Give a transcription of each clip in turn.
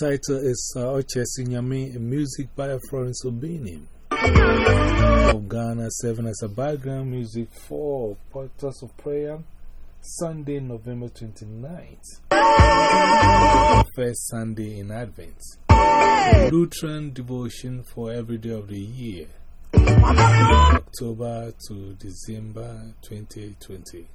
title is uh, Oche Sinyami, music by Florence Obinim of Ghana, serving as a background music for Portals of Prayer, Sunday, November 29th, first Sunday in Advent. Lutheran devotion for every day of the year, October to December 2020.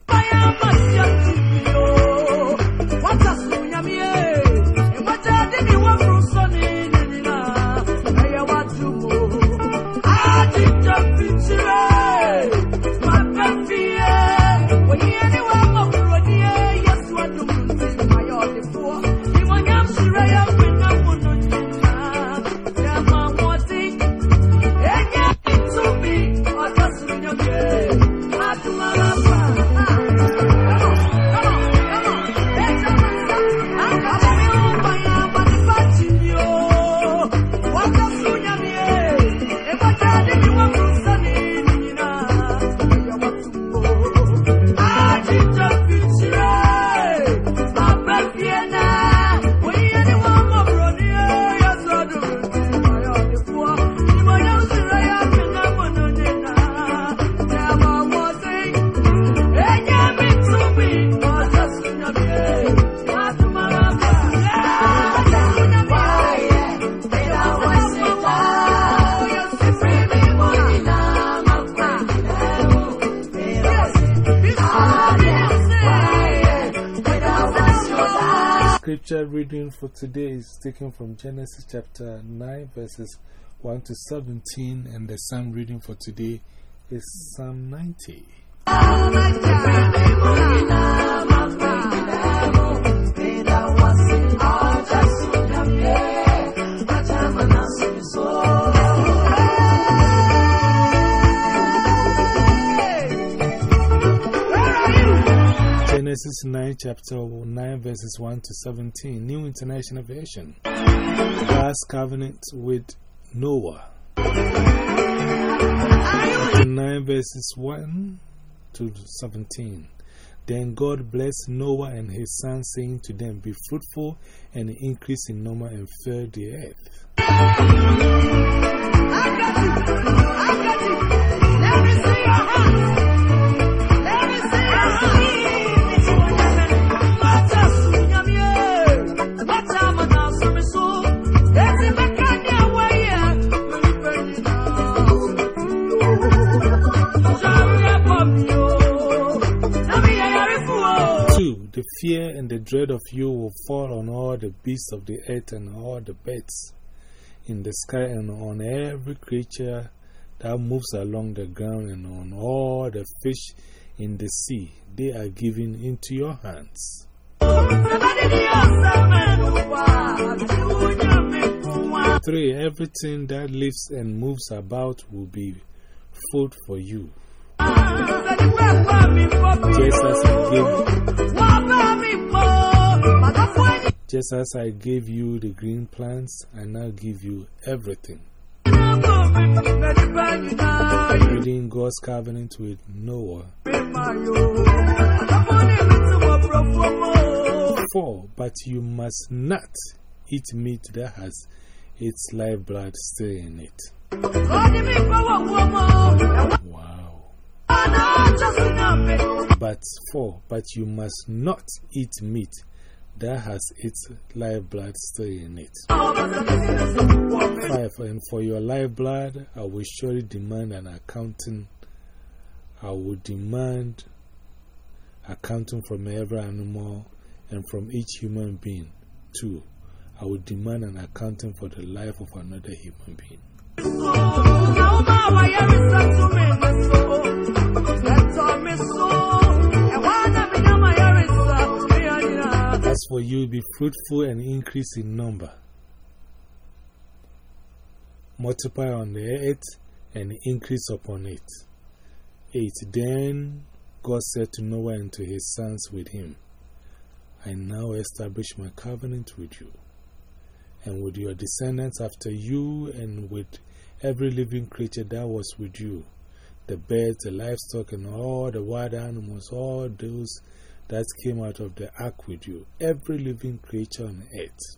Taken from Genesis chapter 9, verses 1 to 17, and the psalm reading for today is Psalm 90. Chapter 9, verses 1 to 17, New International Version. God's covenant with Noah. 9, verses 1 to 17. Then God blessed Noah and his sons, saying to them, Be fruitful and increase in number and fill the earth. I got. I got. Let me see your hands. The fear and the dread of you will fall on all the beasts of the earth and all the birds in the sky and on every creature that moves along the ground and on all the fish in the sea. They are given into your hands. Three, everything that lives and moves about will be food for you. Just as I gave, just as I gave you the green plants, I now give you everything. Reading God's covenant with Noah. Four, but you must not eat meat that has its live blood still in it. But four, but you must not eat meat that has its live blood still in it. Five, and for your live blood, I will surely demand an accounting. I will demand accounting from every animal and from each human being. Two, I will demand an accounting for the life of another human being. For you, will be fruitful and increase in number. Multiply on the earth and increase upon it. 8. Then God said to Noah and to his sons with him, I now establish my covenant with you, and with your descendants after you, and with every living creature that was with you the birds, the livestock, and all the wild animals, all those that came out of the ark with you, every living creature on earth.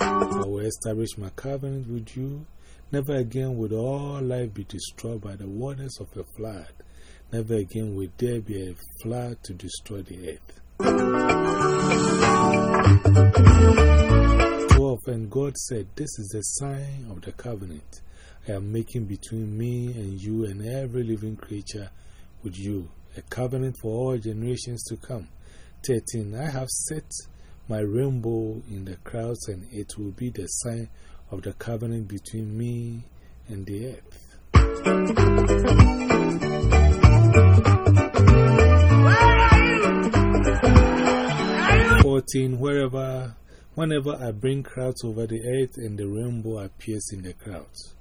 I will establish my covenant with you. Never again would all life be destroyed by the waters of a flood. Never again will there be a flood to destroy the earth. 12 And God said, This is the sign of the covenant I am making between me and you and every living creature with you, a covenant for all generations to come. 13. I have set my rainbow in the clouds, and it will be the sign of the covenant between me and the earth. Fourteen, wherever, whenever I bring clouds over the earth and the rainbow appears in the clouds,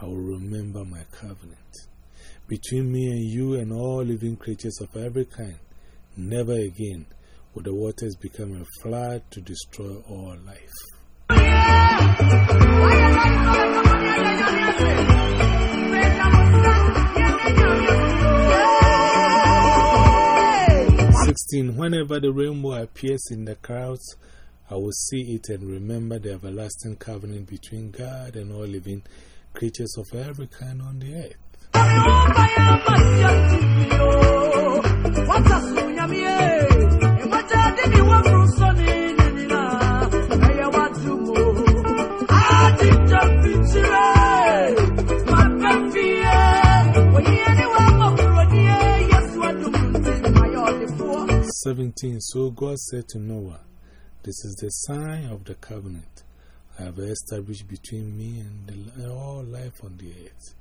I will remember my covenant between me and you and all living creatures of every kind. Never again will the waters become a flood to destroy all life. Sixteen. Whenever the rainbow appears in the clouds, I will see it and remember the everlasting covenant between God and all living creatures of every kind on the earth. Seventeen. So God said to Noah, This is the sign of the covenant I have established between me and all life on the earth.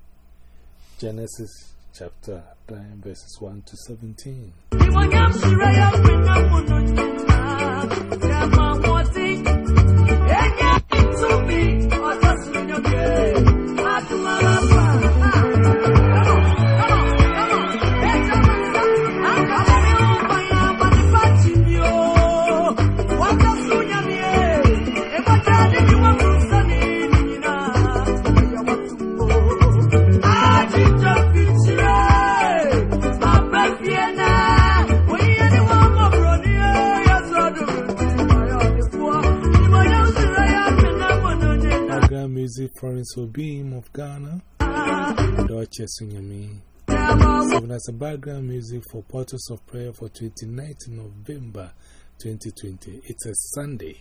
Genesis chapter 9, verses 1 to 17. Music Florence Obeam of Ghana, Deutsche Sunyami. Serving as a background music for Portals of Prayer for 29th November 2020. It's a Sunday.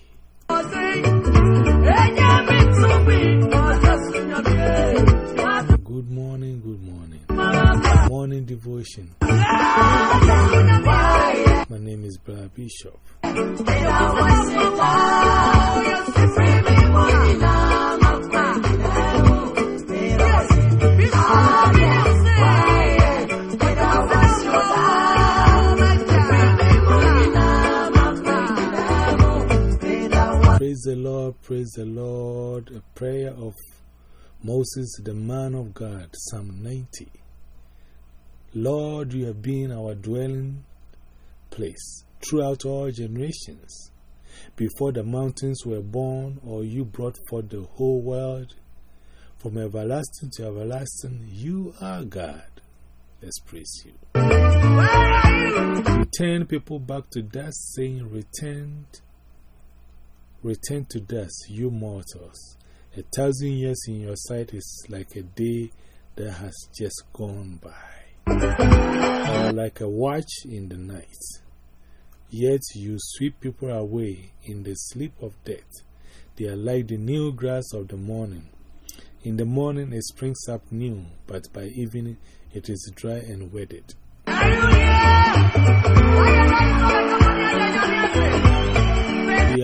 Good morning, good morning. Morning devotion. My name is Brad Bishop. Praise the Lord, praise the Lord. A prayer of Moses, the man of God, Psalm 90. Lord, you have been our dwelling place throughout all generations. Before the mountains were born, or you brought forth the whole world, from everlasting to everlasting, you are God. Let's praise you. Return people back to dust, saying, Return, return to dust, you mortals. A thousand years in your sight is like a day that has just gone by, or like a watch in the night. Yet you sweep people away in the sleep of death. They are like the new grass of the morning. In the morning it springs up new, but by evening it is dry and withered. We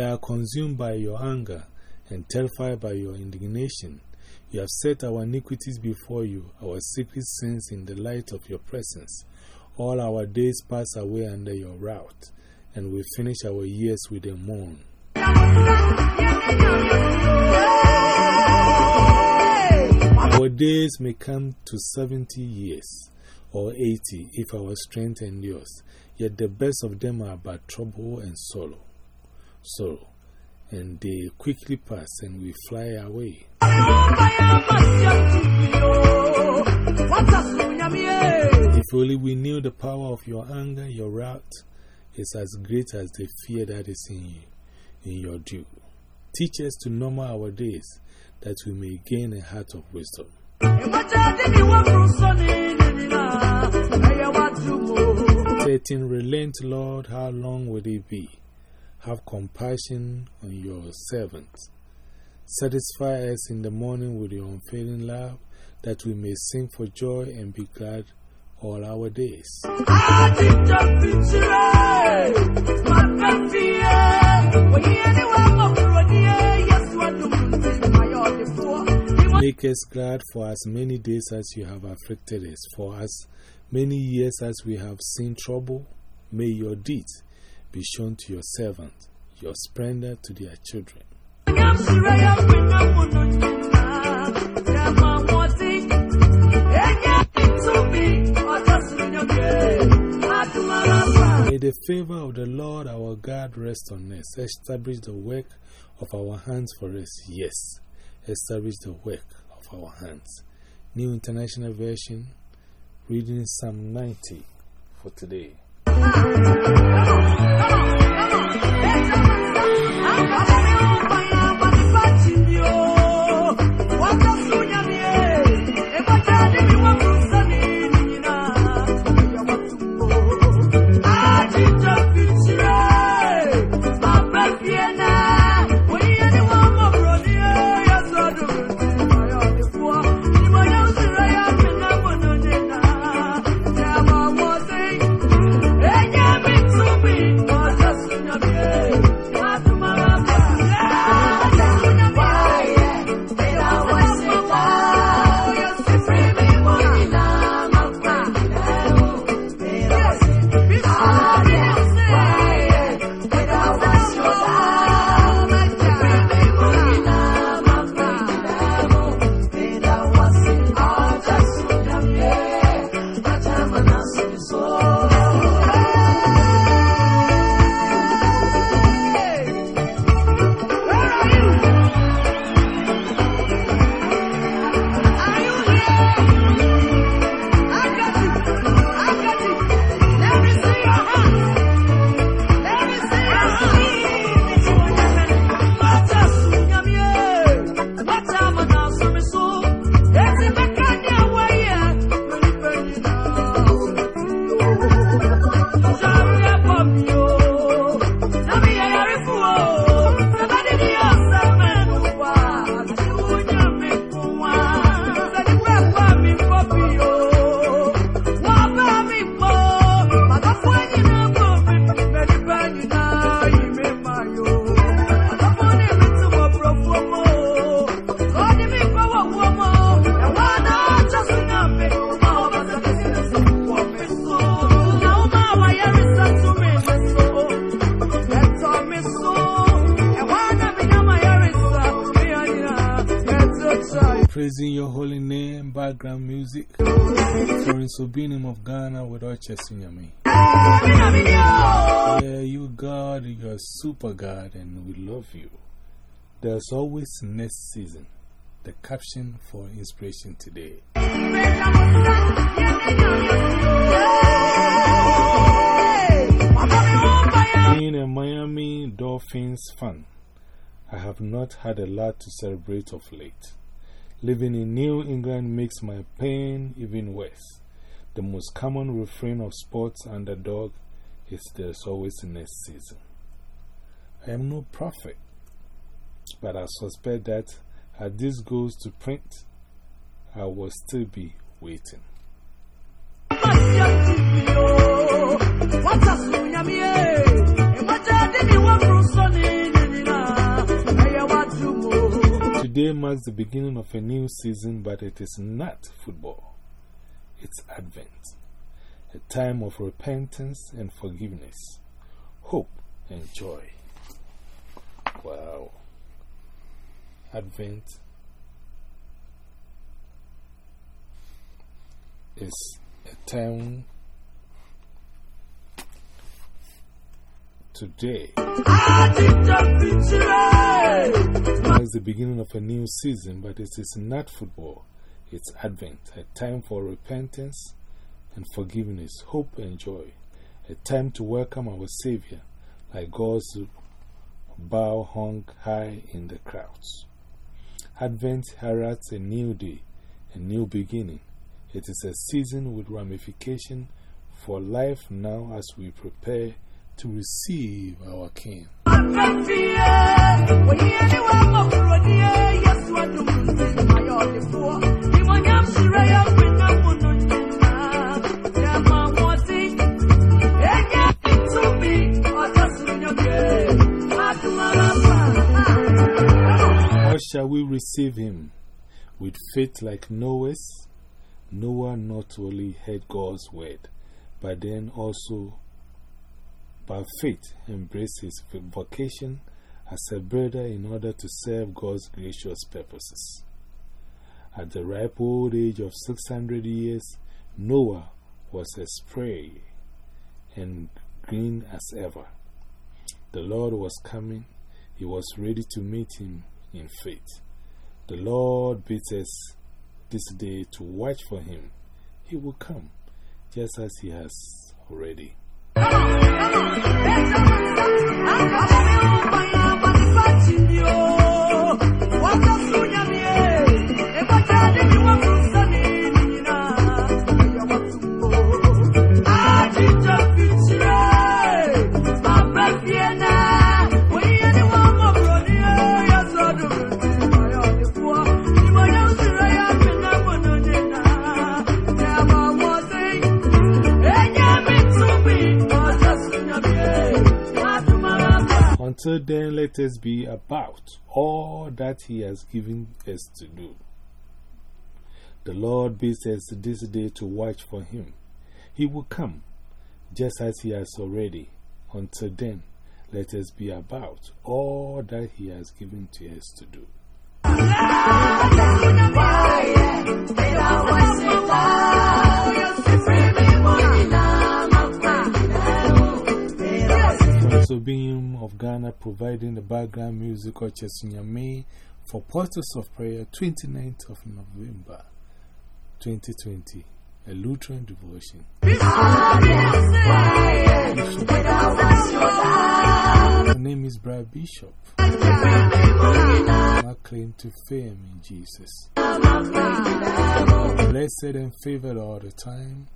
are consumed by your anger and terrified by your indignation. You have set our iniquities before you, our secret sins in the light of your presence. All our days pass away under your wrath, and we finish our years with a mourn. Days may come to 70 years or 80 if our strength endures, yet the best of them are but trouble and sorrow. Sorrow, and they quickly pass and we fly away. If only we knew the power of your anger, your wrath is as great as the fear that is in you, in your due. Teach us to number our days that we may gain a heart of wisdom. 13. Relent, Lord, how long will it be? Have compassion on your servants. Satisfy us in the morning with your unfailing love, that we may sing for joy and be glad all our days. Make us glad for as many days as you have afflicted us, for as many years as we have seen trouble. May your deeds be shown to your servants, your splendor to their children. May the favor of the Lord our God rest on us, establish the work of our hands for us. Yes, establish the work of our hands. New International Version, reading Psalm 90 for today. Obinim of Ghana with Yami. Yeah, you God, you're super God, and we love you. There's always next season. The caption for inspiration today. Being a Miami Dolphins fan, I have not had a lot to celebrate of late. Living in New England makes my pain even worse. The most common refrain of sports underdog is there's always next season. I am no prophet, but I suspect that as this goes to print, I will still be waiting. Today marks the beginning of a new season, but it is not football. It's Advent, a time of repentance and forgiveness, hope and joy. Wow. Advent is a time today. It's the beginning of a new season, but it is not football. It's Advent, a time for repentance and forgiveness, hope and joy, a time to welcome our Savior, like God's bow hung high in the crowds. Advent heralds a new day, a new beginning. It is a season with ramification for life now as we prepare to receive our King. Shall we receive him? With faith like Noah's? Noah not only heard God's word, but then also by faith embraced his vocation as a brother in order to serve God's gracious purposes. At the ripe old age of 600 years, Noah was as spray and green as ever. The Lord was coming, he was ready to meet him in faith. The Lord bids us this day to watch for him. He will come, just as he has already. Until then, let us be about all that He has given us to do. The Lord bids us this day to watch for Him. He will come, just as He has already. Until then, let us be about all that He has given to us to do. Being of Ghana providing the background music of Chesunyame for Portals of Prayer 29th of November 2020, a Lutheran devotion. My name is Brad Bishop. My claim to fame in Jesus. Blessed and favored all the time.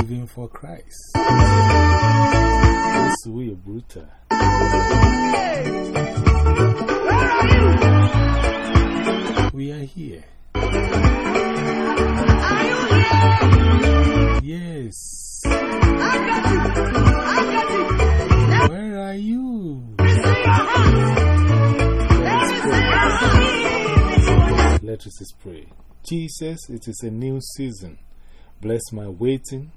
Living for Christ. This way, brutal. We are here. Yes. Where are you? Let us pray. Jesus, it is a new season. Bless my waiting,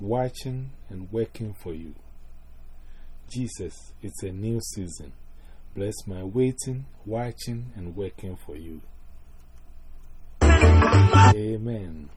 watching, and working for you. Jesus, it's a new season. Bless my waiting, watching, and working for you. Amen.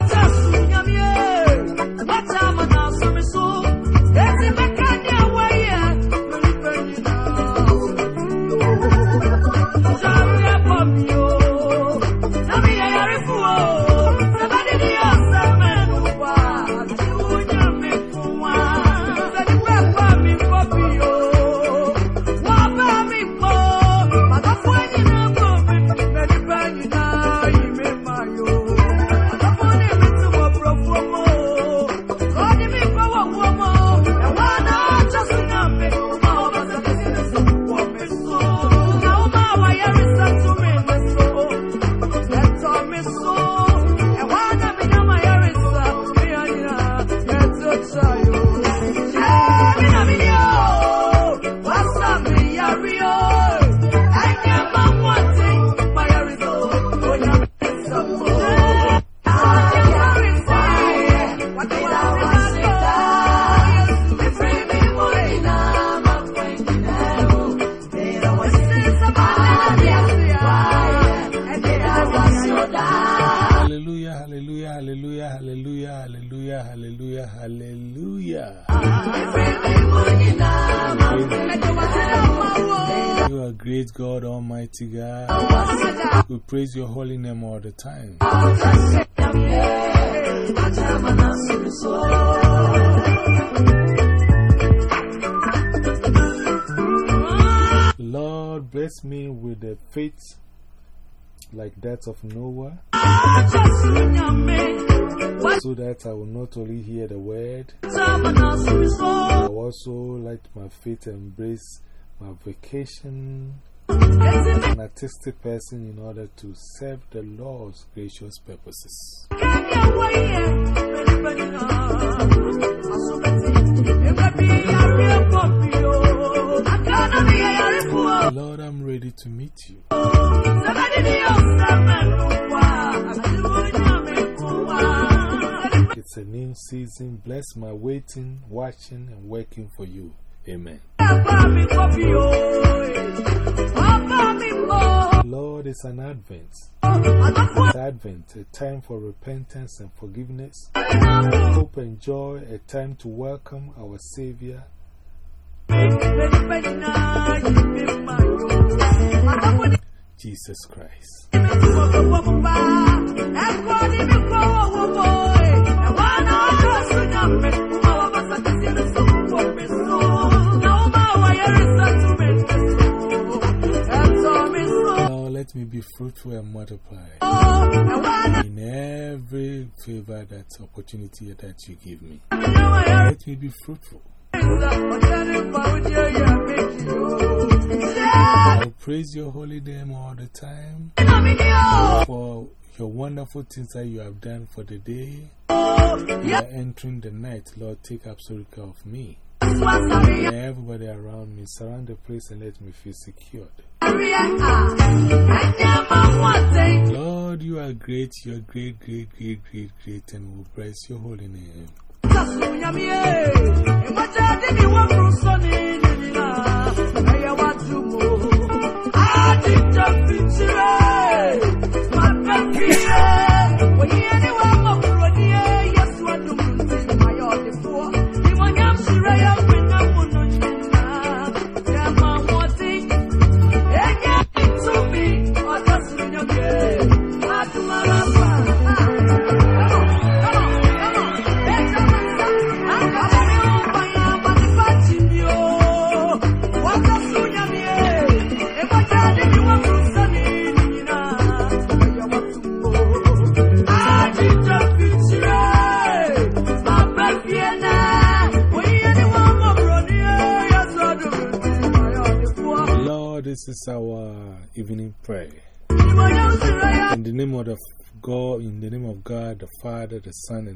Hallelujah, hallelujah. Hallelujah, hallelujah, hallelujah. You are great God, Almighty God. We praise your holy name all the time. Lord, bless me with the faith like that of Noah, so that I will not only hear the word, but also let my faith embrace my vacation an artistic person in order to serve the Lord's gracious purposes. Lord, I'm ready to meet you. It's a new season. Bless my waiting, watching, and working for you. Amen. It's an advent. It's Advent, a time for repentance and forgiveness, hope and joy, a time to welcome our Savior. Jesus Christ. Let me be fruitful and multiply in every favor that opportunity that you give me. Let me be fruitful. I praise your holy name all the time for your wonderful things that you have done for the day. You are entering the night. Lord, take absolute care of me. Everybody around me, surround the place and let me feel secured. Lord, you are great, you are great, great, great, great, great, and we'll bless your holy name.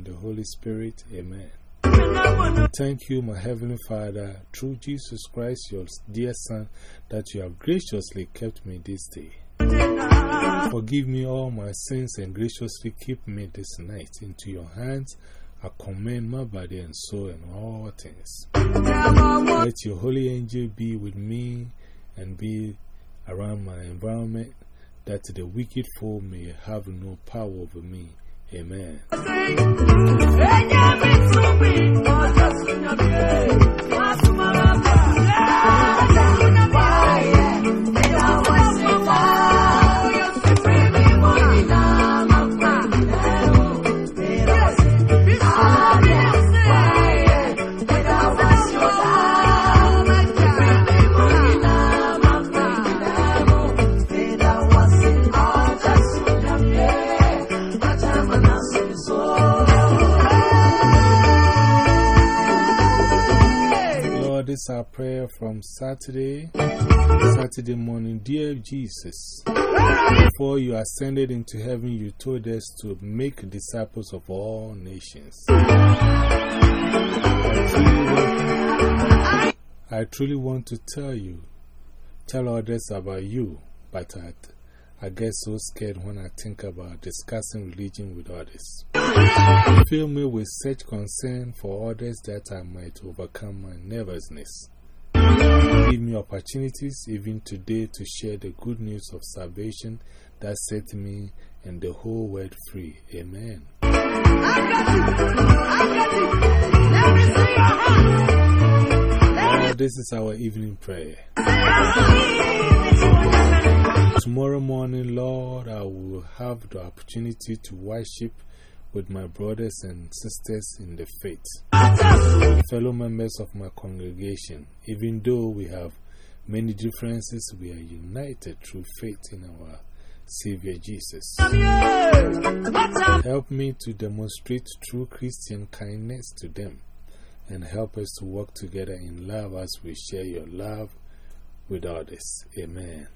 The Son, and the Holy Spirit, Amen. Thank you, my Heavenly Father, through Jesus Christ, your dear Son, that you have graciously kept me this day. Forgive me all my sins and graciously keep me this night. Into your hands I commend my body and soul and all things. Let your holy angel be with me and be around my environment, that the wicked foe may have no power over me. Amen. Lord, our prayer from Saturday, Saturday morning. Dear Jesus, before you ascended into heaven, you told us to make disciples of all nations. I truly want to tell you, tell others about you, but I, I get so scared when I think about discussing religion with others. Fill me with such concern for others that I might overcome my nervousness. Give me opportunities, even today, to share the good news of salvation that set me and the whole world free. Amen. This is our evening prayer. Tomorrow morning, Lord, I will have the opportunity to worship with my brothers and sisters in the faith, fellow members of my congregation. Even though we have many differences, we are united through faith in our Savior Jesus. Help me to demonstrate true Christian kindness to them and help us to work together in love as we share your love with others. Amen.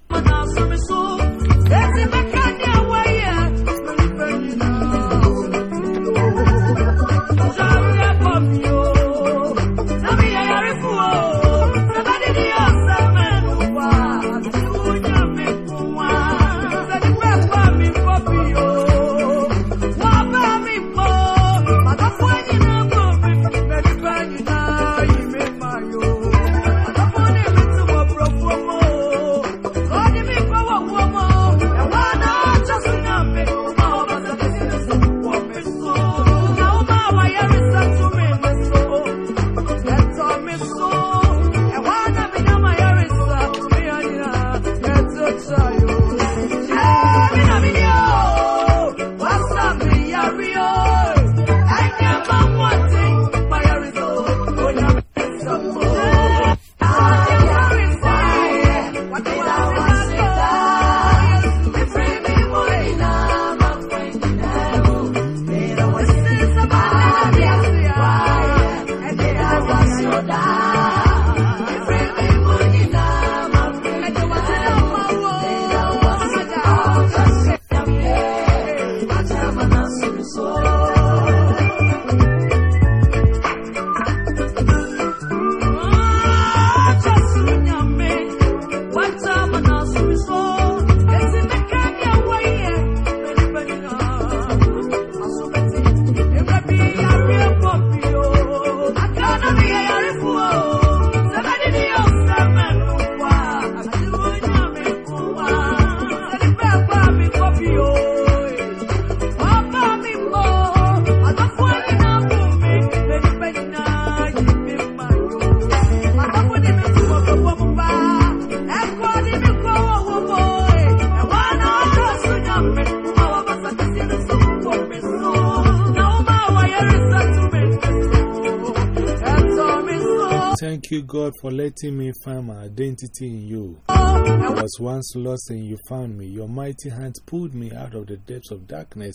God, for letting me find my identity in you. I was once lost and you found me. Your mighty hand pulled me out of the depths of darkness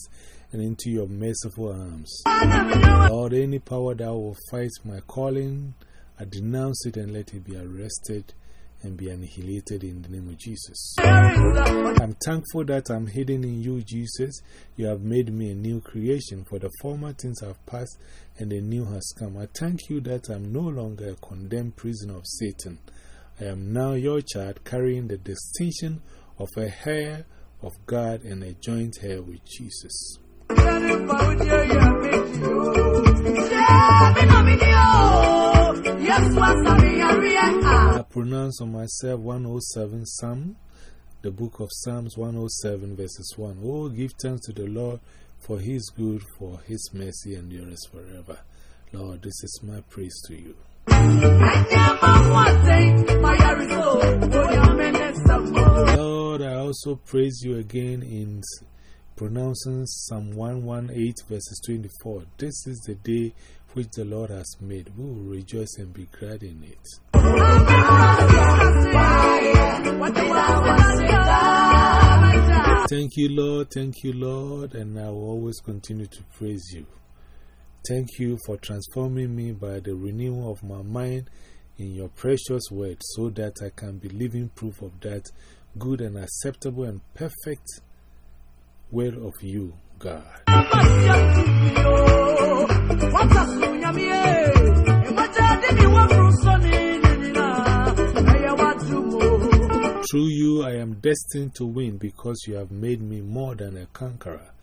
and into your merciful arms. Lord, any power that will fight my calling, I denounce it and let it be arrested and be annihilated in the name of Jesus. I'm thankful that I'm hidden in you, Jesus. You have made me a new creation, for the former things have passed and the new has come. I thank you that I'm no longer a condemned prisoner of Satan. I am now your child, carrying the distinction of a heir of God and a joint heir with Jesus. I pronounce on myself 107 Psalm, the book of Psalms 107, verses 1. Oh, give thanks to the Lord, for he is good, for his mercy endures forever. Lord, this is my praise to you. Lord, I also praise you again in pronouncing Psalm 118, verses 24. This is the day which the Lord has made. We will rejoice and be glad in it. Thank you, Lord. Thank you, Lord. And I will always continue to praise you. Thank you for transforming me by the renewal of my mind in your precious word so that I can be living proof of that good and acceptable and perfect will of you, God. Through you, I am destined to win because you have made me more than a conqueror,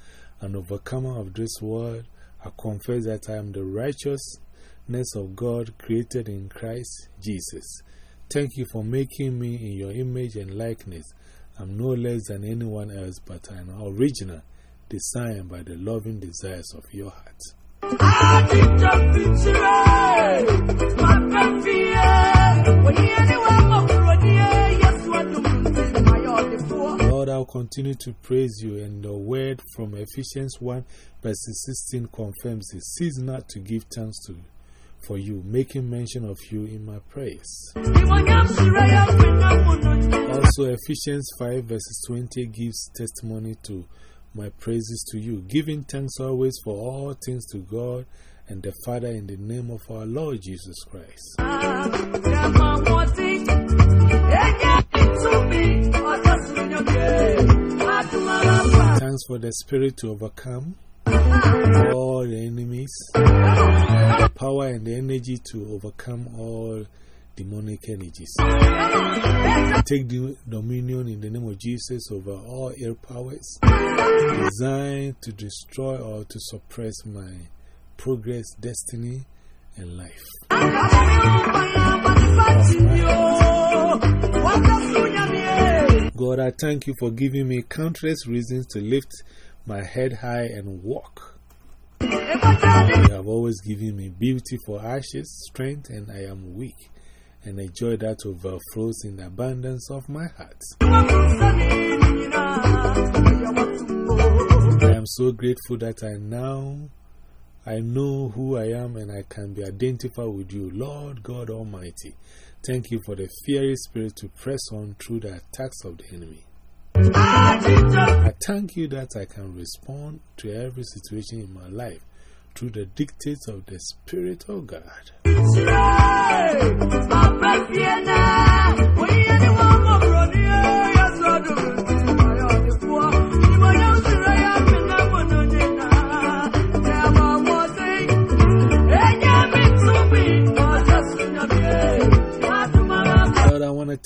an overcomer of this world. I confess that I am the righteousness of God created in Christ Jesus. Thank you for making me in your image and likeness. I'm no less than anyone else, but I'm original, designed by the loving desires of your heart. Lord, I'll continue to praise you, and the word from Ephesians 1 verse 16 confirms it. Cease not to give thanks to you for you, making mention of you in my praise. Also, Ephesians 5 verses 20 gives testimony to my praises to you, giving thanks always for all things to God and the Father in the name of our Lord Jesus Christ. Thanks for the Spirit to overcome all the enemies, power and the energy to overcome all demonic energies. Take the dominion in the name of Jesus over all air powers designed to destroy or to suppress my progress, destiny, and life. God, I thank you for giving me countless reasons to lift my head high and walk. You have always given me beauty for ashes, strength, and I am weak, and a joy that overflows in the abundance of my heart. I am so grateful that I now I know who I am and I can be identified with you, Lord God Almighty. Thank you for the fiery spirit to press on through the attacks of the enemy. I thank you that I can respond to every situation in my life through the dictates of the Spirit of God.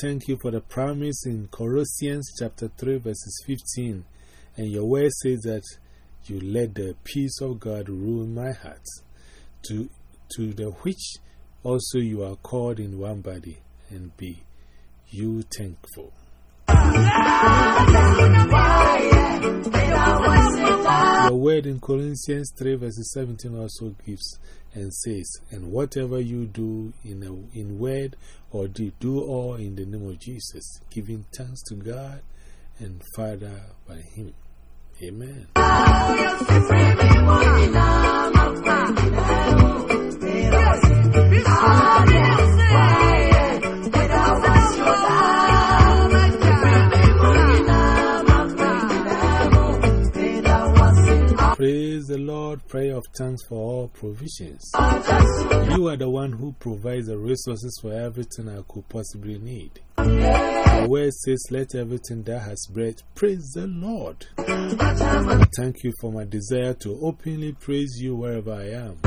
Thank you for the promise in Colossians chapter 3, verses 15. And your word says that you let the peace of God rule my heart, to, to the which also you are called in one body, and be you thankful. Your word in Corinthians 3 verses 17 also gives and says, And whatever you do in, a, in word or deed, do all in the name of Jesus, giving thanks to God and Father by Him. Amen. Praise the Lord, prayer of thanks for all provisions. You are the one who provides the resources for everything I could possibly need. The word says, Let everything that has breath praise the Lord. Thank you for my desire to openly praise you wherever I am.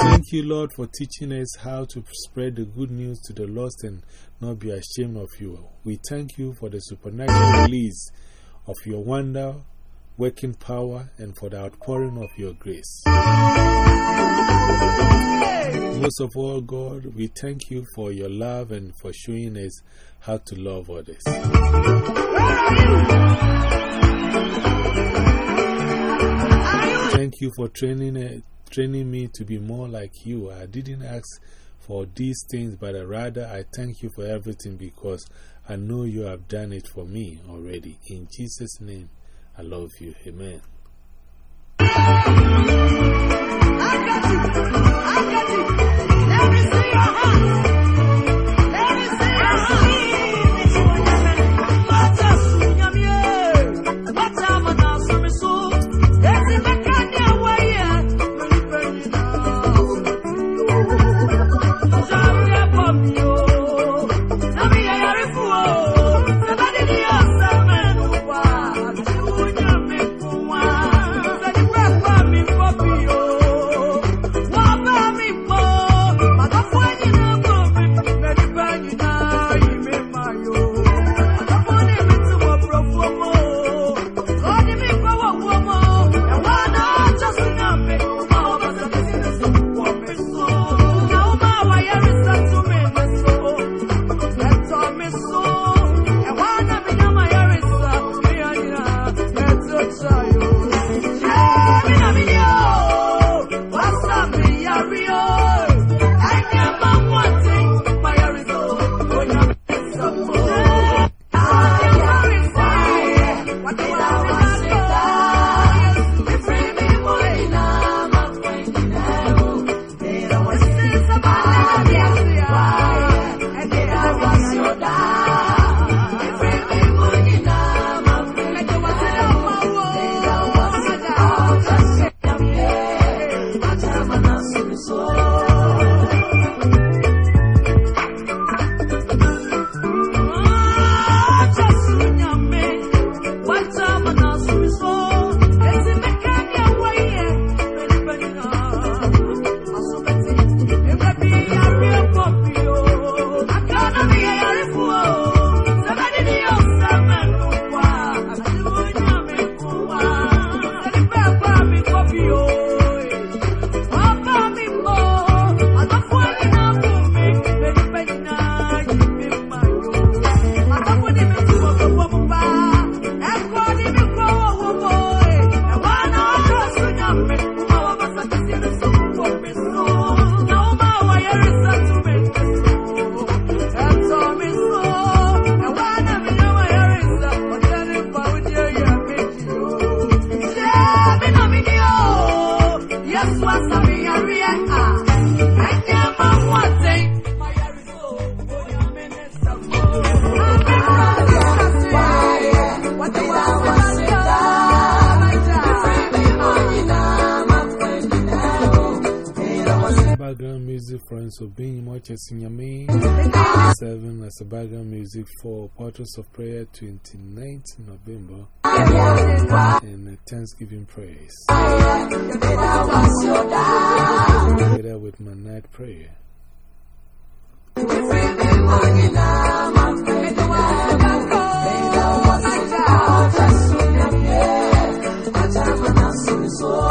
Thank you, Lord, for teaching us how to spread the good news to the lost and not be ashamed of you. We thank you for the supernatural release of your wonder working power and for the outpouring of your grace. Most of all, God, we thank you for your love and for showing us how to love others. Thank you for training, eh, training me to be more like you. I didn't ask for these things, but rather I thank you for everything because I know you have done it for me already. In Jesus' name. I love you. Amen. I got you. I got you. Your hands. that's what's up. of being as in Yami. 7. As a background music for Portals of Prayer 29th November and Thanksgiving Praise. Together with my night prayer. So